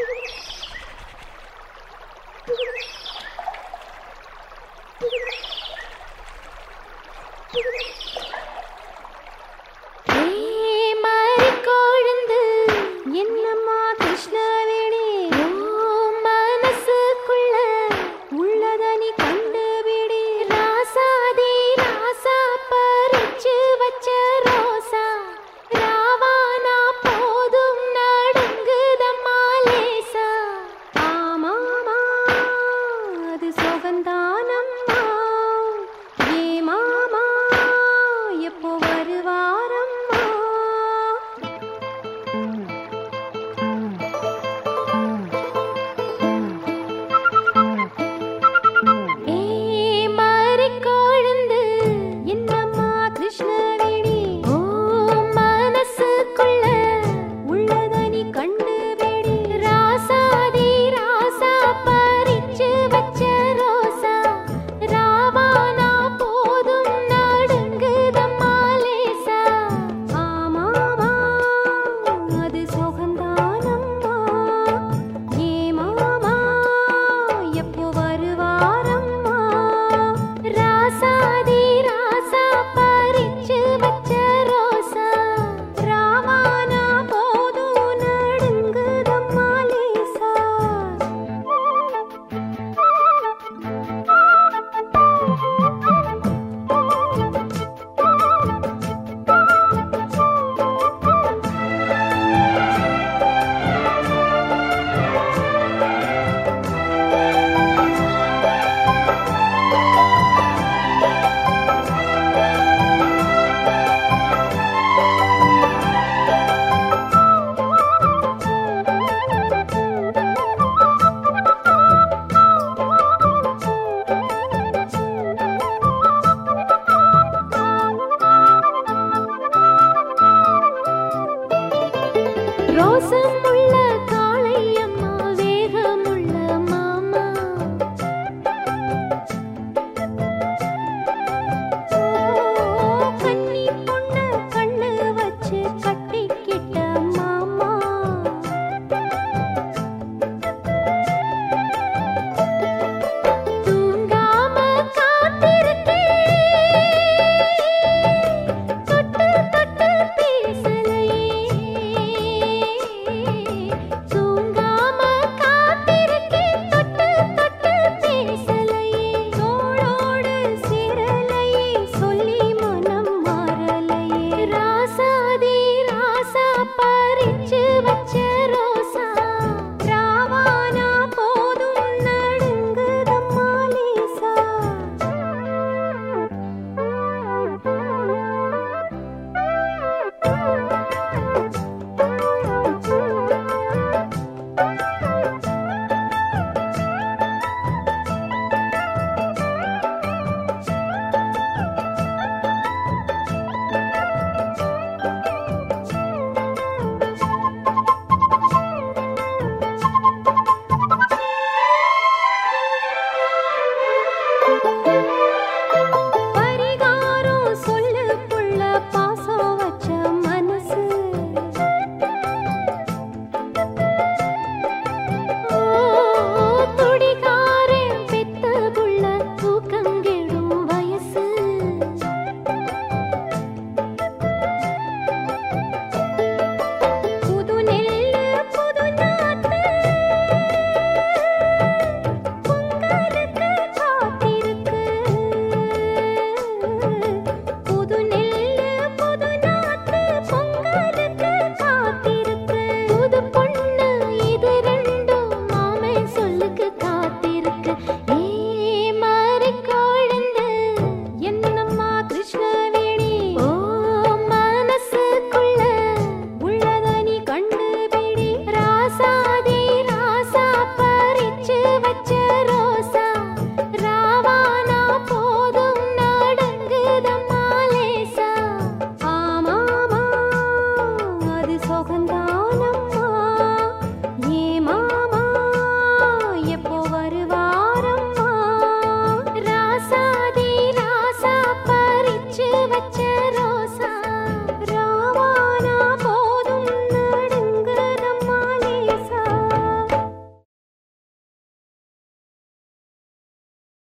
Thank you. ரோசம் உள்ள